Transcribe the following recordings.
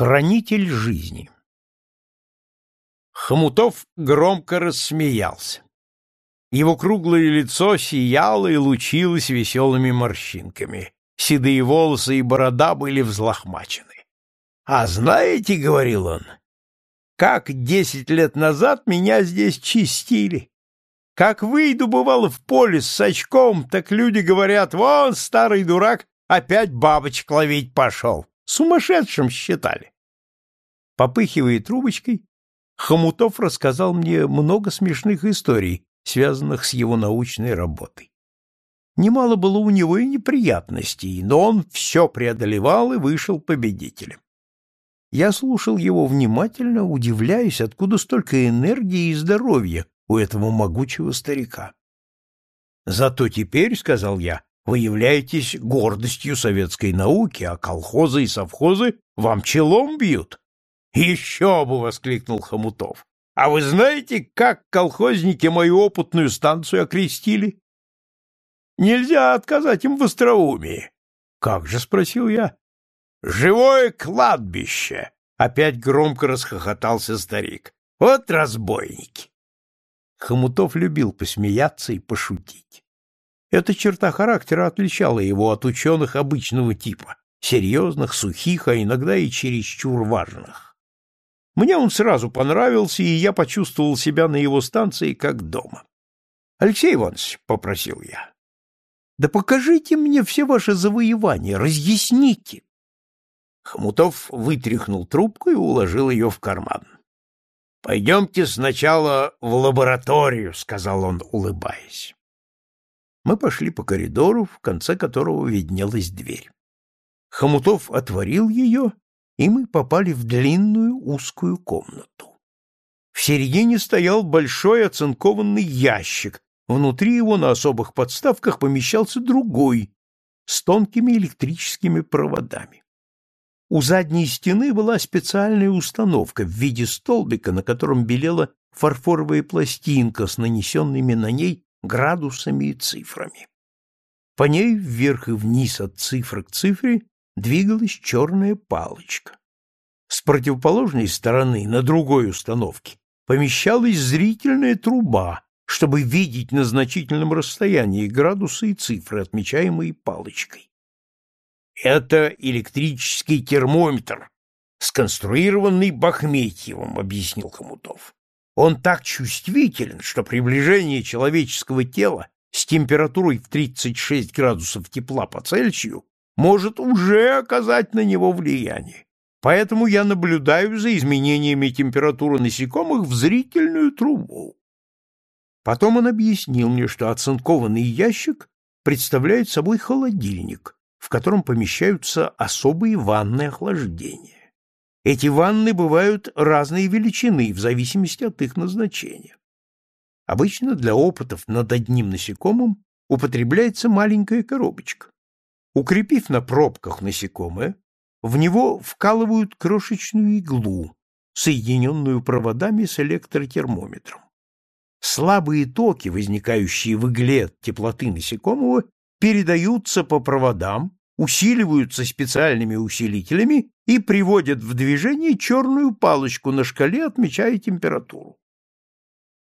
Хранитель жизни Хомутов громко рассмеялся. Его круглое лицо сияло и лучилось веселыми морщинками. Седые волосы и борода были взлохмачены. — А знаете, — говорил он, — как десять лет назад меня здесь чистили. Как выйду, бывало, в поле с очком, так люди говорят, вон, старый дурак, опять бабочек ловить пошел. Сумасшедшим считали. Попыхивая трубочкой, Хомутов рассказал мне много смешных историй, связанных с его научной работой. Немало было у него и неприятностей, но он все преодолевал и вышел победителем. Я слушал его внимательно, удивляясь, откуда столько энергии и здоровья у этого могучего старика. Зато теперь, — сказал я, вы являетесь гордостью советской науки, а колхозы и совхозы вам челом бьют. — Еще бы! — воскликнул Хомутов. — А вы знаете, как колхозники мою опытную станцию окрестили? Нельзя отказать им в остроумии. — Как же? — спросил я. — Живое кладбище! — опять громко расхохотался старик. — Вот разбойники! Хомутов любил посмеяться и пошутить. Эта черта характера отличала его от ученых обычного типа, серьезных, сухих, а иногда и чересчур важных. Мне он сразу понравился, и я почувствовал себя на его станции как дома. — Алексей Иванович, — попросил я, — да покажите мне все ваши завоевания, разъясните. Хмутов вытряхнул трубку и уложил ее в карман. — Пойдемте сначала в лабораторию, — сказал он, улыбаясь. Мы пошли по коридору, в конце которого виднелась дверь. Хомутов отворил ее, и мы попали в длинную узкую комнату. В середине стоял большой оцинкованный ящик, внутри его на особых подставках помещался другой, с тонкими электрическими проводами. У задней стены была специальная установка в виде столбика, на котором белела фарфоровая пластинка с нанесенными на ней градусами и цифрами. По ней вверх и вниз от цифры к цифре двигалась черная палочка. С противоположной стороны, на другой установке, помещалась зрительная труба, чтобы видеть на значительном расстоянии градусы и цифры, отмечаемые палочкой. Это электрический термометр, сконструированный Бахметьевым, объяснил Хомутов. Он так чувствителен, что приближение человеческого тела с температурой в 36 градусов тепла по Цельсию может уже оказать на него влияние. Поэтому я наблюдаю за изменениями температуры насекомых в зрительную трубу. Потом он объяснил мне, что оцинкованный ящик представляет собой холодильник, в котором помещаются особые ванны охлаждения. Эти ванны бывают разной величины в зависимости от их назначения. Обычно для опытов над одним насекомым употребляется маленькая коробочка. Укрепив на пробках насекомое, в него вкалывают крошечную иглу, соединенную проводами с электротермометром. Слабые токи, возникающие в игле от теплоты насекомого, передаются по проводам усиливаются специальными усилителями и приводят в движение черную палочку на шкале, отмечая температуру.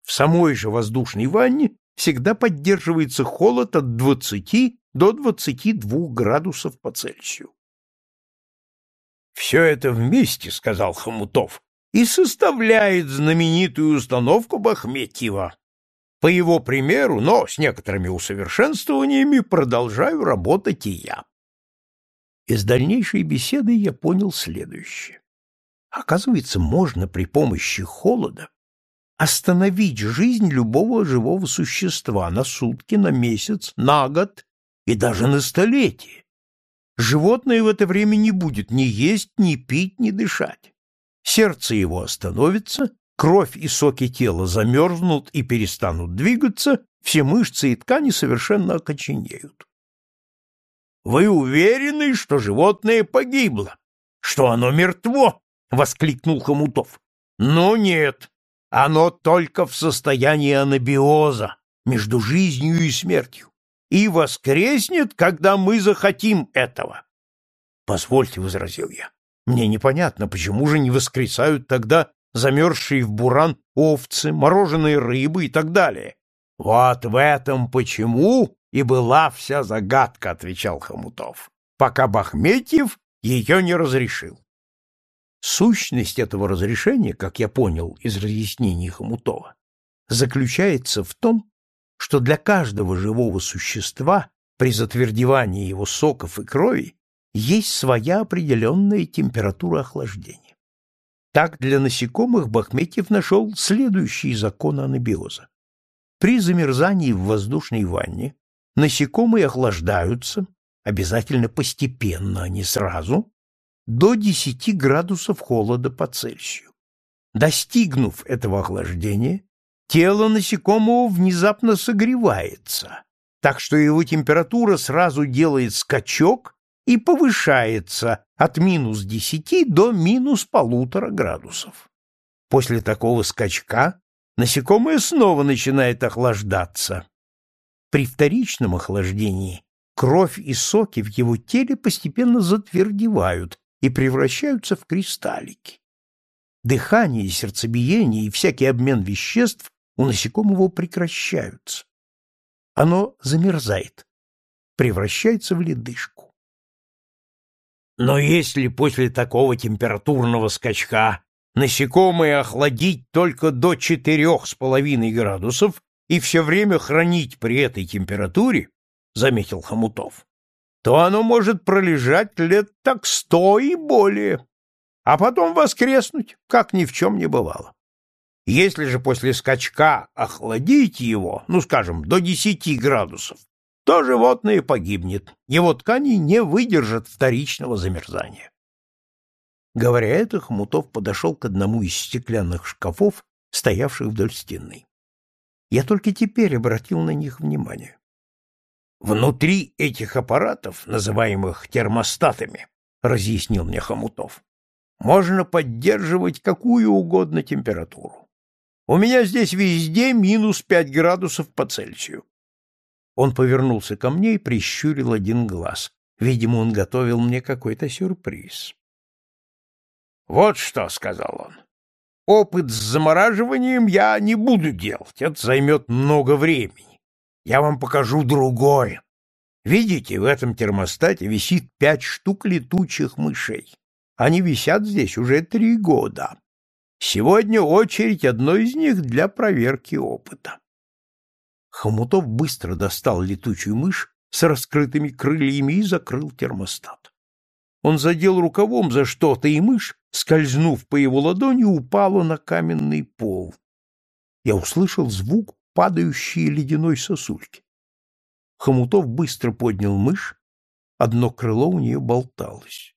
В самой же воздушной ванне всегда поддерживается холод от 20 до 22 градусов по Цельсию. «Все это вместе, — сказал Хомутов, — и составляет знаменитую установку Бахметьева. По его примеру, но с некоторыми усовершенствованиями, продолжаю работать и я. Из дальнейшей беседы я понял следующее. Оказывается, можно при помощи холода остановить жизнь любого живого существа на сутки, на месяц, на год и даже на столетие. Животное в это время не будет ни есть, ни пить, ни дышать. Сердце его остановится, кровь и соки тела замерзнут и перестанут двигаться, все мышцы и ткани совершенно окоченеют. Вы уверены, что животное погибло? Что оно мертво? воскликнул Хомутов. Ну нет, оно только в состоянии анабиоза между жизнью и смертью и воскреснет, когда мы захотим этого. Позвольте, возразил я. Мне непонятно, почему же не воскресают тогда замерзшие в буран овцы, мороженые рыбы и так далее. Вот в этом почему и была вся загадка, отвечал Хомутов, пока Бахметьев ее не разрешил. Сущность этого разрешения, как я понял из разъяснений Хомутова, заключается в том, что для каждого живого существа при затвердевании его соков и крови есть своя определенная температура охлаждения. Так для насекомых Бахметьев нашел следующий закон анабиоза. При замерзании в воздушной ванне насекомые охлаждаются, обязательно постепенно, а не сразу, до 10 градусов холода по Цельсию. Достигнув этого охлаждения, тело насекомого внезапно согревается, так что его температура сразу делает скачок и повышается от минус 10 до минус полутора градусов. После такого скачка насекомое снова начинает охлаждаться. При вторичном охлаждении кровь и соки в его теле постепенно затвердевают и превращаются в кристаллики. Дыхание, сердцебиение и всякий обмен веществ у насекомого прекращаются. Оно замерзает, превращается в ледышку. Но если после такого температурного скачка насекомое охладить только до четырех с половиной градусов и все время хранить при этой температуре, — заметил Хомутов, — то оно может пролежать лет так сто и более, а потом воскреснуть, как ни в чем не бывало. Если же после скачка охладить его, ну, скажем, до десяти градусов, то животное погибнет, его ткани не выдержат вторичного замерзания. Говоря это, Хомутов подошел к одному из стеклянных шкафов, стоявших вдоль стены. Я только теперь обратил на них внимание. Внутри этих аппаратов, называемых термостатами, разъяснил мне Хомутов, можно поддерживать какую угодно температуру. У меня здесь везде минус пять градусов по Цельсию. Он повернулся ко мне и прищурил один глаз. Видимо, он готовил мне какой-то сюрприз. «Вот что», — сказал он, — «опыт с замораживанием я не буду делать, это займет много времени. Я вам покажу другое. Видите, в этом термостате висит пять штук летучих мышей. Они висят здесь уже три года. Сегодня очередь одной из них для проверки опыта. Хомутов быстро достал летучую мышь с раскрытыми крыльями и закрыл термостат. Он задел рукавом за что-то, и мышь, скользнув по его ладони, упала на каменный пол. Я услышал звук падающей ледяной сосульки. Хомутов быстро поднял мышь, одно крыло у нее болталось.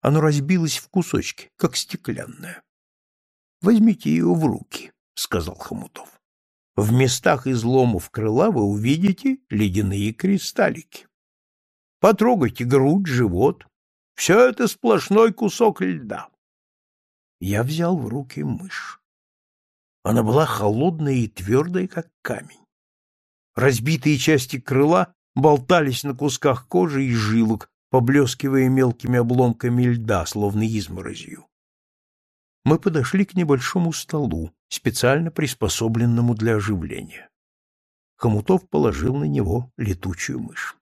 Оно разбилось в кусочки, как стеклянное. — Возьмите ее в руки, — сказал Хомутов. — В местах изломов крыла вы увидите ледяные кристаллики. Потрогайте грудь, живот. Все это сплошной кусок льда. Я взял в руки мышь. Она была холодная и твердая, как камень. Разбитые части крыла болтались на кусках кожи и жилок, поблескивая мелкими обломками льда, словно изморозью мы подошли к небольшому столу, специально приспособленному для оживления. Хомутов положил на него летучую мышь.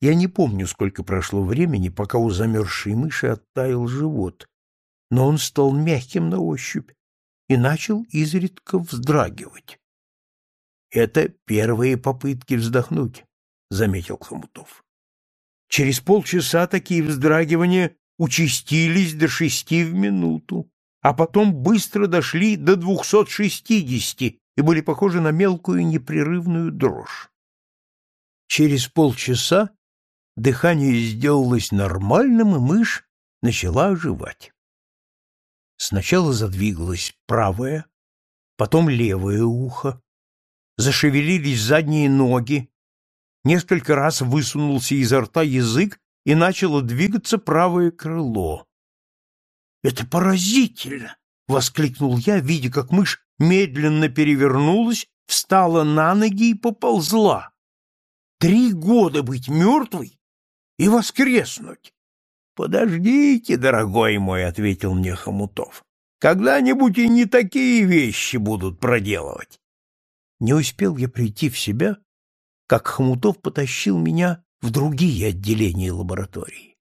Я не помню, сколько прошло времени, пока у замерзшей мыши оттаял живот, но он стал мягким на ощупь и начал изредка вздрагивать. — Это первые попытки вздохнуть, — заметил Хомутов. Через полчаса такие вздрагивания участились до шести в минуту, а потом быстро дошли до двухсот шестидесяти и были похожи на мелкую непрерывную дрожь. Через полчаса дыхание сделалось нормальным, и мышь начала оживать. Сначала задвигалось правое, потом левое ухо, зашевелились задние ноги, несколько раз высунулся изо рта язык и начало двигаться правое крыло. «Это поразительно!» — воскликнул я, видя, как мышь медленно перевернулась, встала на ноги и поползла. «Три года быть мертвой и воскреснуть! Подождите, дорогой мой, ответил мне Хомутов. Когда-нибудь и не такие вещи будут проделывать. Не успел я прийти в себя, как Хомутов потащил меня в другие отделения лаборатории.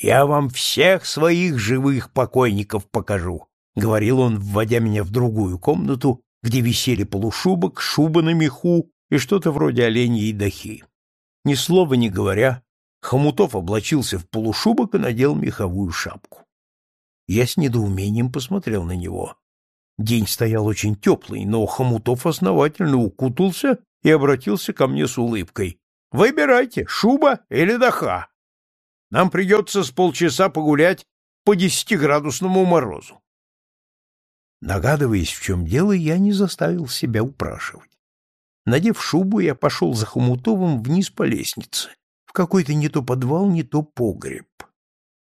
Я вам всех своих живых покойников покажу, говорил он, вводя меня в другую комнату, где висели полушубок, шуба на меху и что-то вроде оленьей дахи. Ни слова не говоря, Хомутов облачился в полушубок и надел меховую шапку. Я с недоумением посмотрел на него. День стоял очень теплый, но Хомутов основательно укутался и обратился ко мне с улыбкой. — Выбирайте, шуба или даха. Нам придется с полчаса погулять по десятиградусному морозу. Догадываясь, в чем дело, я не заставил себя упрашивать. Надев шубу, я пошел за Хомутовым вниз по лестнице, в какой-то не то подвал, не то погреб.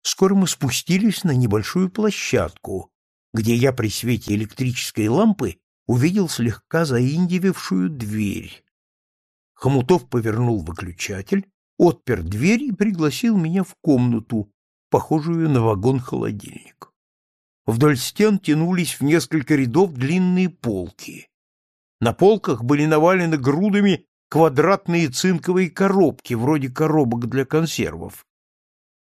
Скоро мы спустились на небольшую площадку, где я при свете электрической лампы увидел слегка заиндивевшую дверь. Хомутов повернул выключатель, отпер дверь и пригласил меня в комнату, похожую на вагон-холодильник. Вдоль стен тянулись в несколько рядов длинные полки. На полках были навалены грудами квадратные цинковые коробки, вроде коробок для консервов.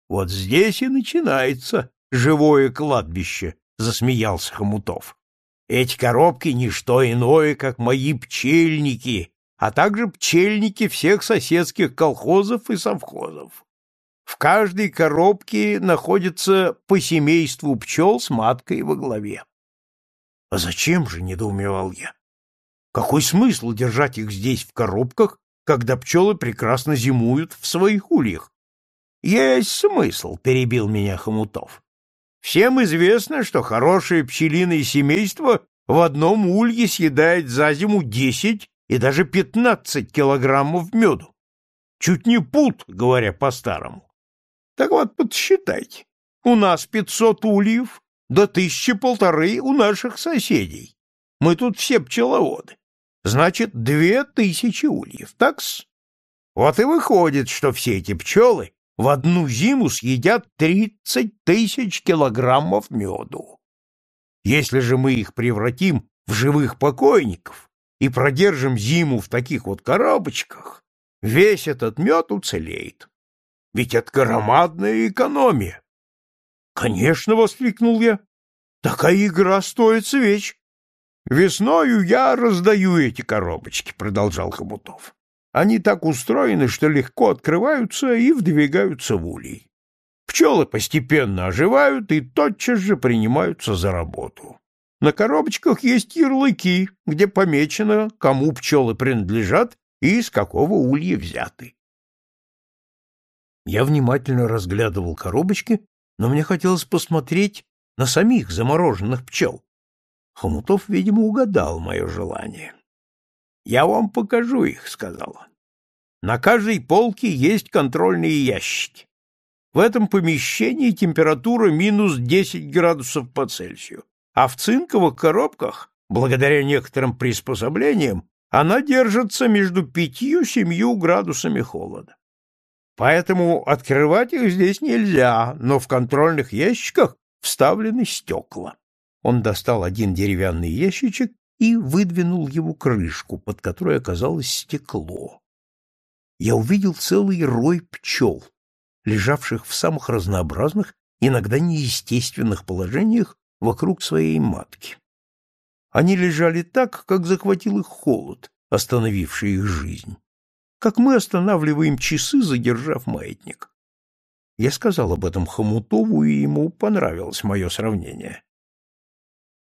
Вот здесь и начинается живое кладбище, засмеялся Хомутов. Эти коробки не что иное, как мои пчельники, а также пчельники всех соседских колхозов и совхозов. В каждой коробке находится по семейству пчел с маткой во главе. — А зачем же, — недоумевал я, — какой смысл держать их здесь в коробках, когда пчелы прекрасно зимуют в своих ульях? — Есть смысл, — перебил меня Хомутов. — Всем известно, что хорошее пчелиное семейство в одном улье съедает за зиму десять и даже пятнадцать килограммов меду. Чуть не пут, говоря по-старому. Так вот, подсчитайте. У нас пятьсот ульев, до тысячи полторы у наших соседей. Мы тут все пчеловоды. Значит, две тысячи ульев, такс? Вот и выходит, что все эти пчелы в одну зиму съедят 30 тысяч килограммов меду. Если же мы их превратим в живых покойников и продержим зиму в таких вот коробочках, весь этот мед уцелеет. Ведь это громадная экономия. — Конечно, — воскликнул я, — такая игра стоит свеч. — Весною я раздаю эти коробочки, — продолжал Хомутов. Они так устроены, что легко открываются и вдвигаются в улей. Пчелы постепенно оживают и тотчас же принимаются за работу. На коробочках есть ярлыки, где помечено, кому пчелы принадлежат и из какого улья взяты. Я внимательно разглядывал коробочки, но мне хотелось посмотреть на самих замороженных пчел. Хомутов, видимо, угадал мое желание. Я вам покажу их, сказал он. На каждой полке есть контрольные ящики. В этом помещении температура минус 10 градусов по Цельсию, а в цинковых коробках, благодаря некоторым приспособлениям, она держится между 5-7 градусами холода. Поэтому открывать их здесь нельзя, но в контрольных ящиках вставлены стекла. Он достал один деревянный ящичек и выдвинул его крышку, под которой оказалось стекло. Я увидел целый рой пчел, лежавших в самых разнообразных, иногда неестественных положениях вокруг своей матки. Они лежали так, как захватил их холод, остановивший их жизнь. Как мы останавливаем часы, задержав маятник. Я сказал об этом Хомутову, и ему понравилось мое сравнение.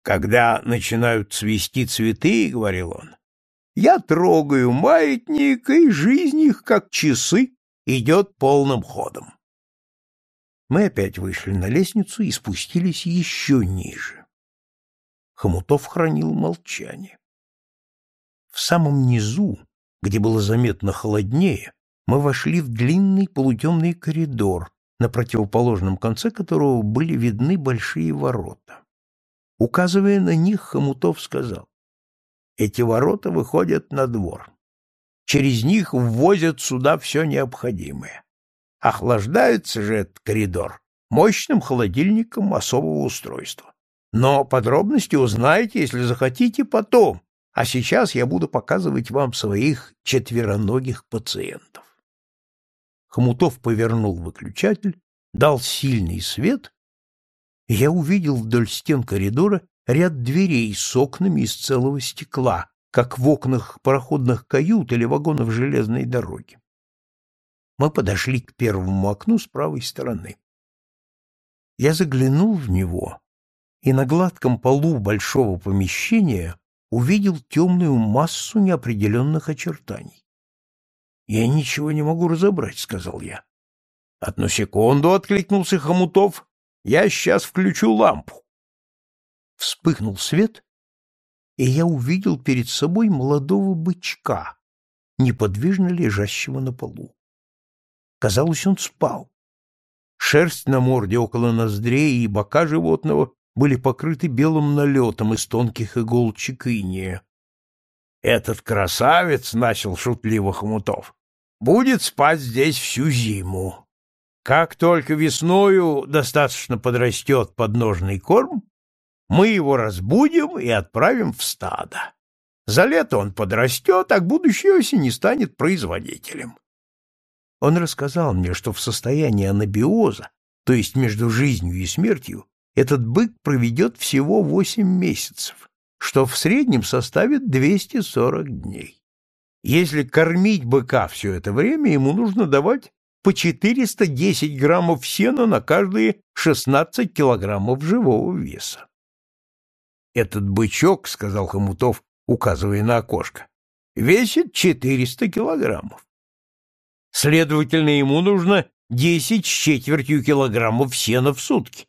Когда начинают цвести цветы, — говорил он, — я трогаю маятник, и жизнь их, как часы, идет полным ходом. Мы опять вышли на лестницу и спустились еще ниже. Хомутов хранил молчание. В самом низу, где было заметно холоднее, мы вошли в длинный полутемный коридор, на противоположном конце которого были видны большие ворота. Указывая на них, Хомутов сказал, «Эти ворота выходят на двор. Через них ввозят сюда все необходимое. Охлаждается же этот коридор мощным холодильником особого устройства. Но подробности узнаете, если захотите, потом, а сейчас я буду показывать вам своих четвероногих пациентов. Хомутов повернул выключатель, дал сильный свет, я увидел вдоль стен коридора ряд дверей с окнами из целого стекла, как в окнах пароходных кают или вагонов железной дороги. Мы подошли к первому окну с правой стороны. Я заглянул в него и на гладком полу большого помещения увидел темную массу неопределенных очертаний. «Я ничего не могу разобрать», — сказал я. «Одну секунду», — откликнулся Хомутов. «Я сейчас включу лампу». Вспыхнул свет, и я увидел перед собой молодого бычка, неподвижно лежащего на полу. Казалось, он спал. Шерсть на морде около ноздрей и бока животного были покрыты белым налетом из тонких иголочек иния. «Этот красавец, — начал шутливо Хомутов, — будет спать здесь всю зиму. Как только весною достаточно подрастет подножный корм, мы его разбудим и отправим в стадо. За лето он подрастет, а к будущей осени станет производителем. Он рассказал мне, что в состоянии анабиоза, то есть между жизнью и смертью, этот бык проведет всего 8 месяцев, что в среднем составит 240 дней. Если кормить быка все это время, ему нужно давать по 410 граммов сена на каждые 16 килограммов живого веса. «Этот бычок, — сказал Хомутов, указывая на окошко, — весит 400 килограммов. Следовательно, ему нужно 10 с четвертью килограммов сена в сутки.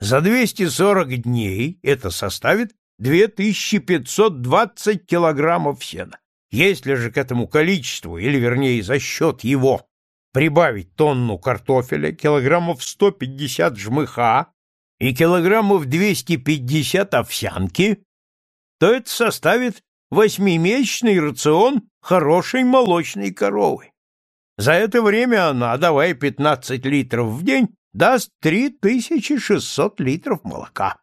За 240 дней это составит 2520 килограммов сена. Если же к этому количеству, или вернее за счет его, прибавить тонну картофеля, килограммов 150 жмыха и килограммов 250 овсянки, то это составит восьмимесячный рацион хорошей молочной коровы. За это время она, давая 15 литров в день, даст 3600 литров молока.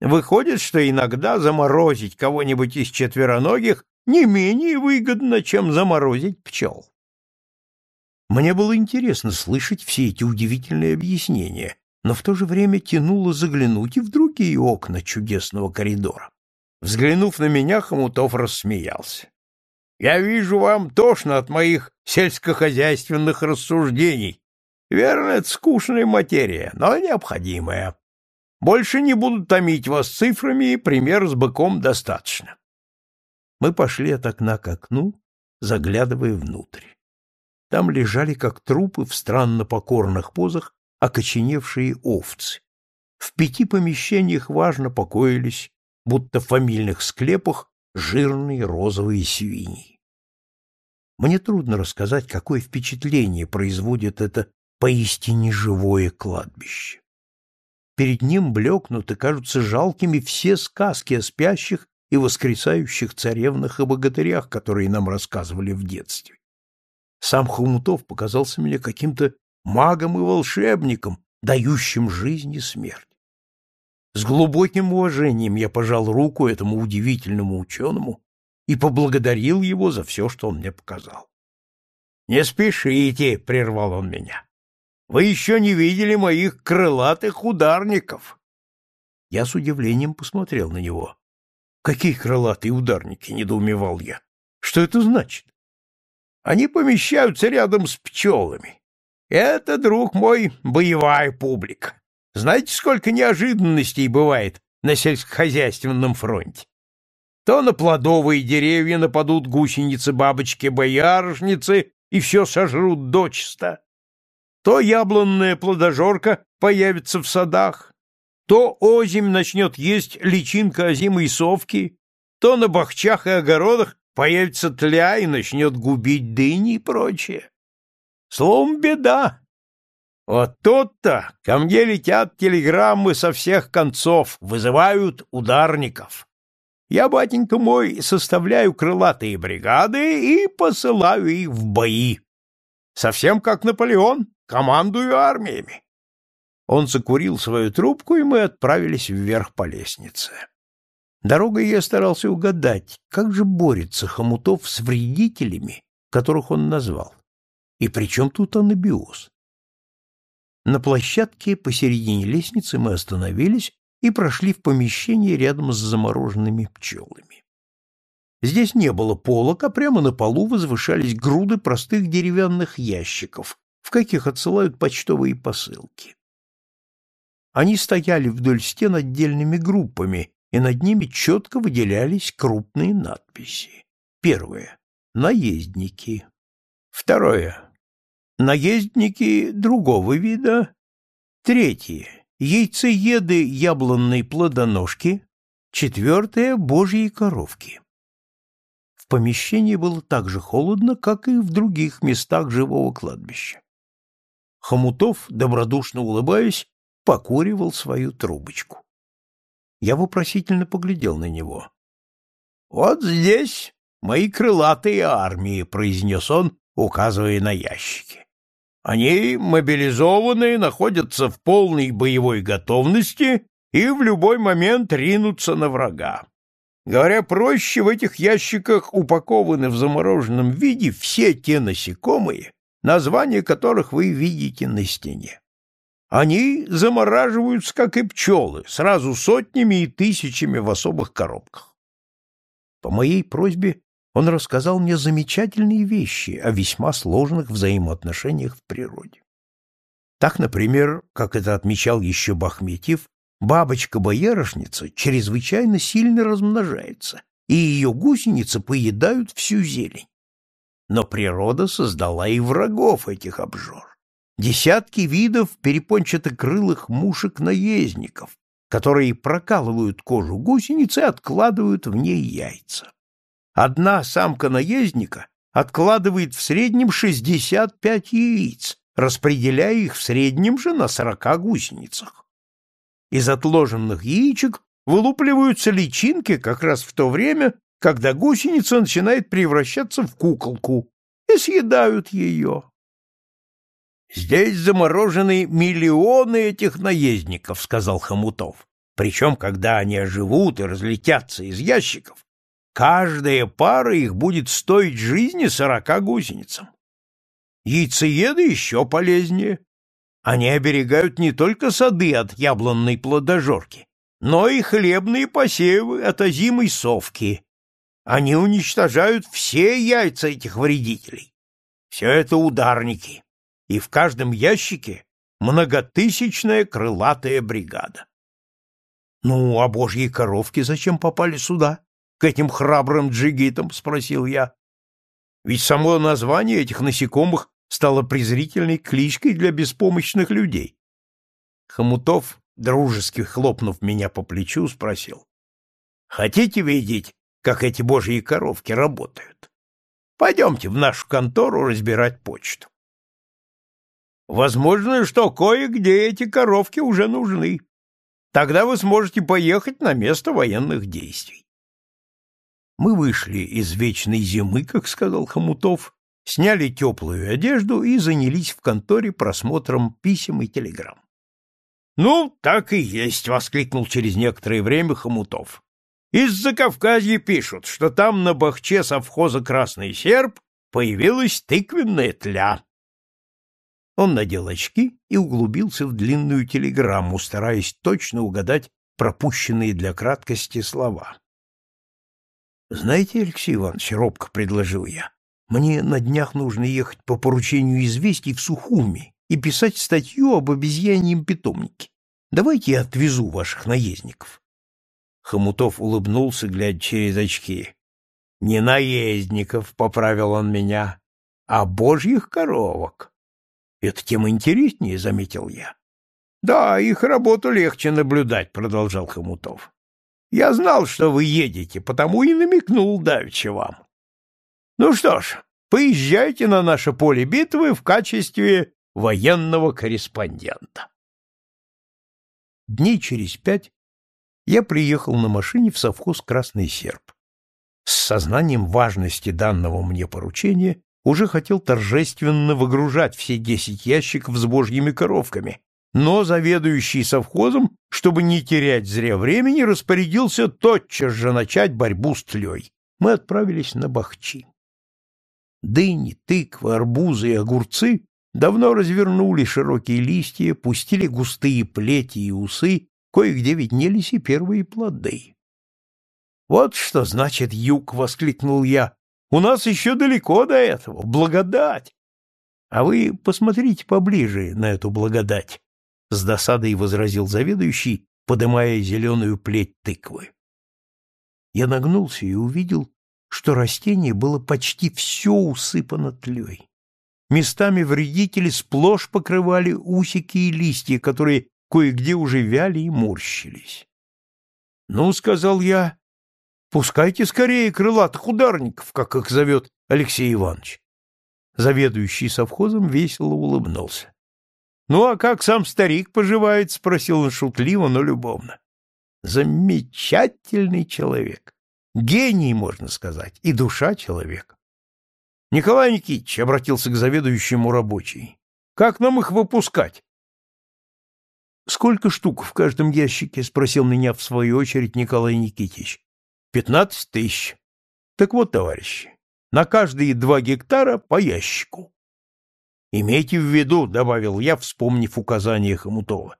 Выходит, что иногда заморозить кого-нибудь из четвероногих не менее выгодно, чем заморозить пчел. Мне было интересно слышать все эти удивительные объяснения, но в то же время тянуло заглянуть и в другие окна чудесного коридора. Взглянув на меня, Хомутов рассмеялся. — Я вижу, вам тошно от моих сельскохозяйственных рассуждений, Верно, это скучная материя, но необходимая. Больше не буду томить вас цифрами, и пример с быком достаточно. Мы пошли от окна к окну, заглядывая внутрь. Там лежали, как трупы в странно покорных позах, окоченевшие овцы. В пяти помещениях важно покоились, будто в фамильных склепах, жирные розовые свиньи. Мне трудно рассказать, какое впечатление производит это поистине живое кладбище. Перед ним блекнут и кажутся жалкими все сказки о спящих и воскресающих царевнах и богатырях, которые нам рассказывали в детстве. Сам Хомутов показался мне каким-то магом и волшебником, дающим жизнь и смерть. С глубоким уважением я пожал руку этому удивительному ученому и поблагодарил его за все, что он мне показал. — Не спешите, — прервал он меня. Вы еще не видели моих крылатых ударников. Я с удивлением посмотрел на него. Какие крылатые ударники, недоумевал я. Что это значит? Они помещаются рядом с пчелами. Это, друг мой, боевая публика. Знаете, сколько неожиданностей бывает на сельскохозяйственном фронте? То на плодовые деревья нападут гусеницы-бабочки-боярышницы и все сожрут дочисто то яблонная плодожорка появится в садах, то озимь начнет есть личинка озимой совки, то на бахчах и огородах появится тля и начнет губить дыни и прочее. Словом, беда. Вот тут-то ко мне летят телеграммы со всех концов, вызывают ударников. Я, батенька мой, составляю крылатые бригады и посылаю их в бои. Совсем как Наполеон. командую армиями. Он закурил свою трубку, и мы отправились вверх по лестнице. Дорогой я старался угадать, как же борется Хомутов с вредителями, которых он назвал. И при чем тут анабиоз? На площадке посередине лестницы мы остановились и прошли в помещение рядом с замороженными пчелами. Здесь не было полок, а прямо на полу возвышались груды простых деревянных ящиков, в каких отсылают почтовые посылки. Они стояли вдоль стен отдельными группами, и над ними четко выделялись крупные надписи. Первое. Наездники. Второе. Наездники другого вида. Третье. Яйцееды яблонной плодоножки. Четвертое. Божьи коровки. В помещении было так же холодно, как и в других местах живого кладбища. Хомутов, добродушно улыбаясь, покуривал свою трубочку. Я вопросительно поглядел на него. — Вот здесь мои крылатые армии, — произнес он, указывая на ящики. Они, мобилизованные, находятся в полной боевой готовности и в любой момент ринутся на врага. Говоря проще, в этих ящиках упакованы в замороженном виде все те насекомые, названия которых вы видите на стене. Они замораживаются, как и пчелы, сразу сотнями и тысячами в особых коробках. По моей просьбе он рассказал мне замечательные вещи о весьма сложных взаимоотношениях в природе. Так, например, как это отмечал еще Бахметьев, Бабочка-боярышница чрезвычайно сильно размножается, и ее гусеницы поедают всю зелень. Но природа создала и врагов этих обжор. Десятки видов перепончатокрылых мушек-наездников, которые прокалывают кожу гусеницы и откладывают в ней яйца. Одна самка наездника откладывает в среднем 65 яиц, распределяя их в среднем же на 40 гусеницах. Из отложенных яичек вылупливаются личинки как раз в то время, когда гусеница начинает превращаться в куколку, и съедают ее. «Здесь заморожены миллионы этих наездников», — сказал Хомутов. «Причем, когда они оживут и разлетятся из ящиков, каждая пара их будет стоить жизни сорока гусеницам. Яйцееды еще полезнее. Они оберегают не только сады от яблонной плодожорки, но и хлебные посевы от озимой совки. Они уничтожают все яйца этих вредителей. Все это ударники, и в каждом ящике многотысячная крылатая бригада. Ну, а божьи коровки зачем попали сюда, к этим храбрым джигитам, спросил я. Ведь само название этих насекомых стала презрительной кличкой для беспомощных людей. Хомутов, дружески хлопнув меня по плечу, спросил. — Хотите видеть, как эти божьи коровки работают? Пойдемте в нашу контору разбирать почту. Возможно, что кое-где эти коровки уже нужны. Тогда вы сможете поехать на место военных действий. Мы вышли из вечной зимы, как сказал Хомутов, сняли теплую одежду и занялись в конторе просмотром писем и телеграмм. — Ну, так и есть! — воскликнул через некоторое время Хомутов. — Из-за Кавказья пишут, что там на бахче совхоза «Красный серп» появилась тыквенная тля. Он надел очки и углубился в длинную телеграмму, стараясь точно угадать пропущенные для краткости слова. — Знаете, Алексей Иванович, — робко предложил я, мне на днях нужно ехать по поручению известий в Сухуми и писать статью об обезьяньем питомнике. Давайте я отвезу ваших наездников. Хомутов улыбнулся, глядя через очки. — Не наездников, — поправил он меня, — а божьих коровок. — Это тем интереснее, — заметил я. — Да, их работу легче наблюдать, — продолжал Хомутов. — Я знал, что вы едете, потому и намекнул давеча вам. Ну что ж, поезжайте на наше поле битвы в качестве военного корреспондента. Дней через пять я приехал на машине в совхоз «Красный серп». С сознанием важности данного мне поручения уже хотел торжественно выгружать все десять ящиков с божьими коровками, но заведующий совхозом, чтобы не терять зря времени, распорядился тотчас же начать борьбу с тлей. Мы отправились на Бахчи. Дыни, тыквы, арбузы и огурцы давно развернули широкие листья, пустили густые плети и усы, кое-где виднелись и первые плоды. «Вот что значит юг!» — воскликнул я. «У нас еще далеко до этого. Благодать!» «А вы посмотрите поближе на эту благодать», — с досадой возразил заведующий, подымая зеленую плеть тыквы. Я нагнулся и увидел, что растение было почти все усыпано тлей. Местами вредители сплошь покрывали усики и листья, которые кое-где уже вяли и морщились. — Ну, — сказал я, — пускайте скорее крылатых ударников, как их зовет Алексей Иванович. Заведующий совхозом весело улыбнулся. — Ну, а как сам старик поживает? — спросил он шутливо, но любовно. — Замечательный человек. Гений, можно сказать, и душа человека. Николай Никитич обратился к заведующему рабочий. Как нам их выпускать? Сколько штук в каждом ящике? спросил меня в свою очередь Николай Никитич. Пятнадцать тысяч. Так вот, товарищи, на каждые два гектара по ящику. Имейте в виду, добавил я, вспомнив указания Хомутова.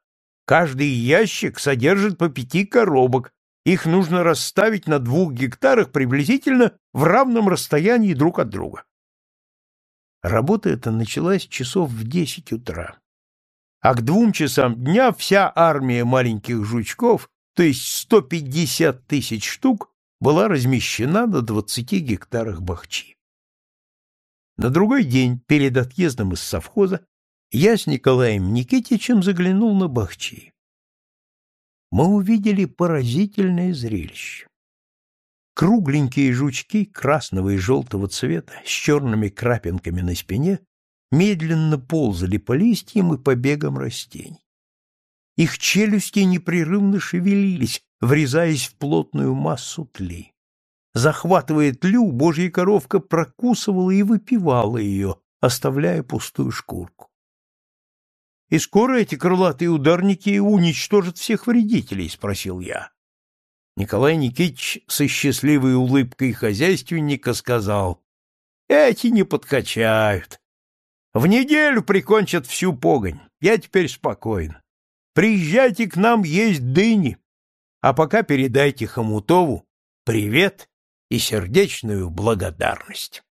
Каждый ящик содержит по пяти коробок, их нужно расставить на двух гектарах приблизительно в равном расстоянии друг от друга. Работа эта началась часов в десять утра. А к двум часам дня вся армия маленьких жучков, то есть 150 тысяч штук, была размещена на 20 гектарах бахчи. На другой день, перед отъездом из совхоза, я с Николаем Никитичем заглянул на бахчи мы увидели поразительное зрелище. Кругленькие жучки красного и желтого цвета с черными крапинками на спине медленно ползали по листьям и побегам растений. Их челюсти непрерывно шевелились, врезаясь в плотную массу тли. Захватывая тлю, божья коровка прокусывала и выпивала ее, оставляя пустую шкурку и скоро эти крылатые ударники уничтожат всех вредителей? — спросил я. Николай Никитич со счастливой улыбкой хозяйственника сказал, — Эти не подкачают. В неделю прикончат всю погонь. Я теперь спокоен. Приезжайте к нам есть дыни, а пока передайте Хомутову привет и сердечную благодарность.